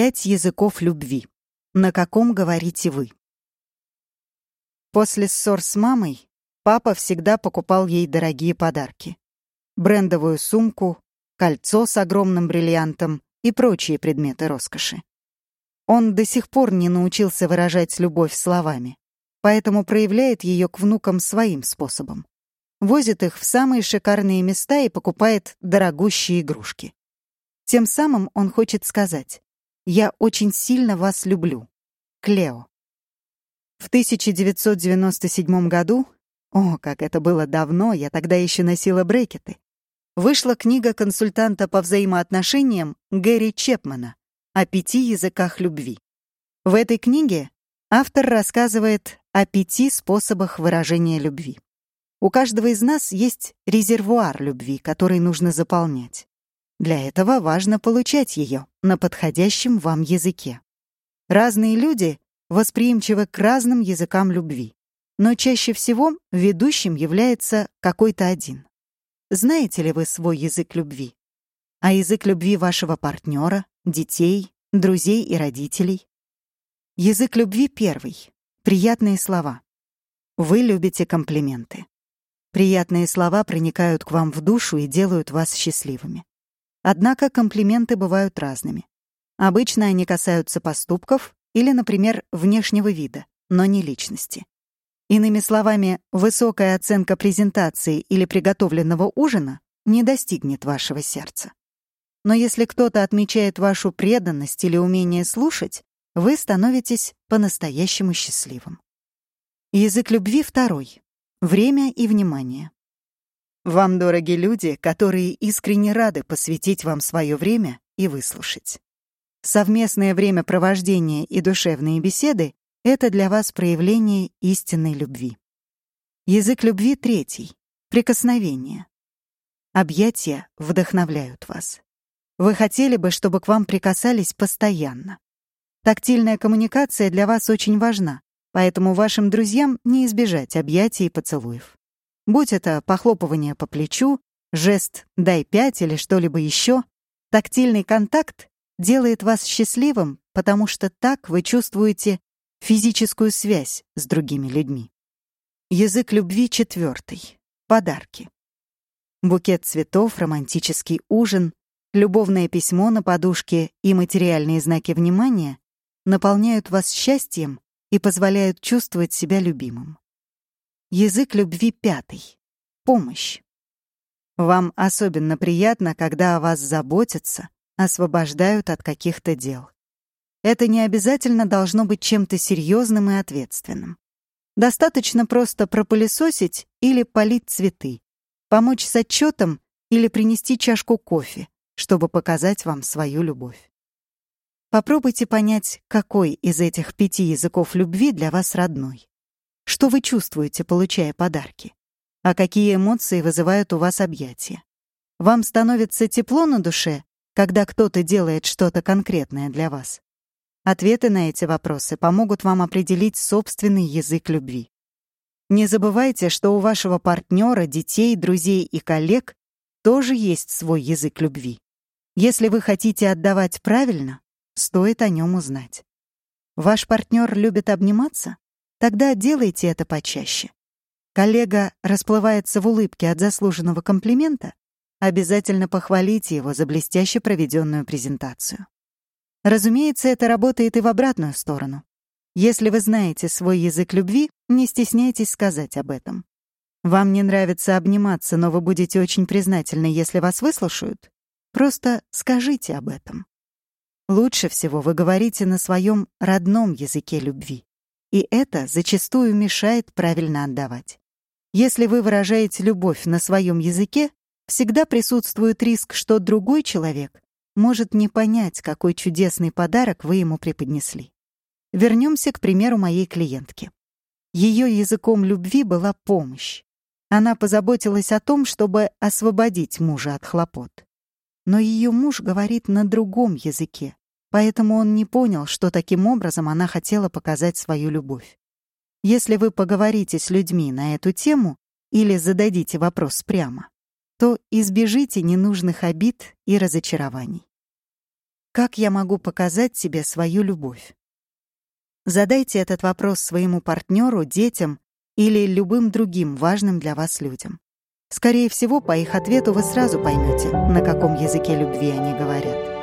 Пять языков любви. На каком говорите вы? После ссор с мамой папа всегда покупал ей дорогие подарки. Брендовую сумку, кольцо с огромным бриллиантом и прочие предметы роскоши. Он до сих пор не научился выражать любовь словами, поэтому проявляет ее к внукам своим способом. Возит их в самые шикарные места и покупает дорогущие игрушки. Тем самым он хочет сказать «Я очень сильно вас люблю». Клео. В 1997 году, о, как это было давно, я тогда еще носила брекеты, вышла книга консультанта по взаимоотношениям Гэри Чепмана о пяти языках любви. В этой книге автор рассказывает о пяти способах выражения любви. У каждого из нас есть резервуар любви, который нужно заполнять. Для этого важно получать ее на подходящем вам языке. Разные люди восприимчивы к разным языкам любви, но чаще всего ведущим является какой-то один. Знаете ли вы свой язык любви? А язык любви вашего партнера, детей, друзей и родителей? Язык любви первый. Приятные слова. Вы любите комплименты. Приятные слова проникают к вам в душу и делают вас счастливыми. Однако комплименты бывают разными. Обычно они касаются поступков или, например, внешнего вида, но не личности. Иными словами, высокая оценка презентации или приготовленного ужина не достигнет вашего сердца. Но если кто-то отмечает вашу преданность или умение слушать, вы становитесь по-настоящему счастливым. Язык любви второй. Время и внимание. Вам дороги люди, которые искренне рады посвятить вам свое время и выслушать. Совместное времяпровождение и душевные беседы — это для вас проявление истинной любви. Язык любви третий — прикосновение. Объятия вдохновляют вас. Вы хотели бы, чтобы к вам прикасались постоянно. Тактильная коммуникация для вас очень важна, поэтому вашим друзьям не избежать объятий и поцелуев. Будь это похлопывание по плечу, жест «дай пять» или что-либо еще, тактильный контакт делает вас счастливым, потому что так вы чувствуете физическую связь с другими людьми. Язык любви четвертый. Подарки. Букет цветов, романтический ужин, любовное письмо на подушке и материальные знаки внимания наполняют вас счастьем и позволяют чувствовать себя любимым. Язык любви пятый. Помощь. Вам особенно приятно, когда о вас заботятся, освобождают от каких-то дел. Это не обязательно должно быть чем-то серьезным и ответственным. Достаточно просто пропылесосить или полить цветы, помочь с отчетом или принести чашку кофе, чтобы показать вам свою любовь. Попробуйте понять, какой из этих пяти языков любви для вас родной. Что вы чувствуете, получая подарки? А какие эмоции вызывают у вас объятия? Вам становится тепло на душе, когда кто-то делает что-то конкретное для вас? Ответы на эти вопросы помогут вам определить собственный язык любви. Не забывайте, что у вашего партнера, детей, друзей и коллег тоже есть свой язык любви. Если вы хотите отдавать правильно, стоит о нем узнать. Ваш партнер любит обниматься? Тогда делайте это почаще. Коллега расплывается в улыбке от заслуженного комплимента, обязательно похвалите его за блестяще проведенную презентацию. Разумеется, это работает и в обратную сторону. Если вы знаете свой язык любви, не стесняйтесь сказать об этом. Вам не нравится обниматься, но вы будете очень признательны, если вас выслушают? Просто скажите об этом. Лучше всего вы говорите на своем родном языке любви. И это зачастую мешает правильно отдавать. Если вы выражаете любовь на своем языке, всегда присутствует риск, что другой человек может не понять, какой чудесный подарок вы ему преподнесли. Вернемся к примеру моей клиентки. Ее языком любви была помощь. Она позаботилась о том, чтобы освободить мужа от хлопот. Но ее муж говорит на другом языке, Поэтому он не понял, что таким образом она хотела показать свою любовь. Если вы поговорите с людьми на эту тему или зададите вопрос прямо, то избежите ненужных обид и разочарований. Как я могу показать тебе свою любовь? Задайте этот вопрос своему партнеру, детям или любым другим важным для вас людям. Скорее всего, по их ответу вы сразу поймете, на каком языке любви они говорят.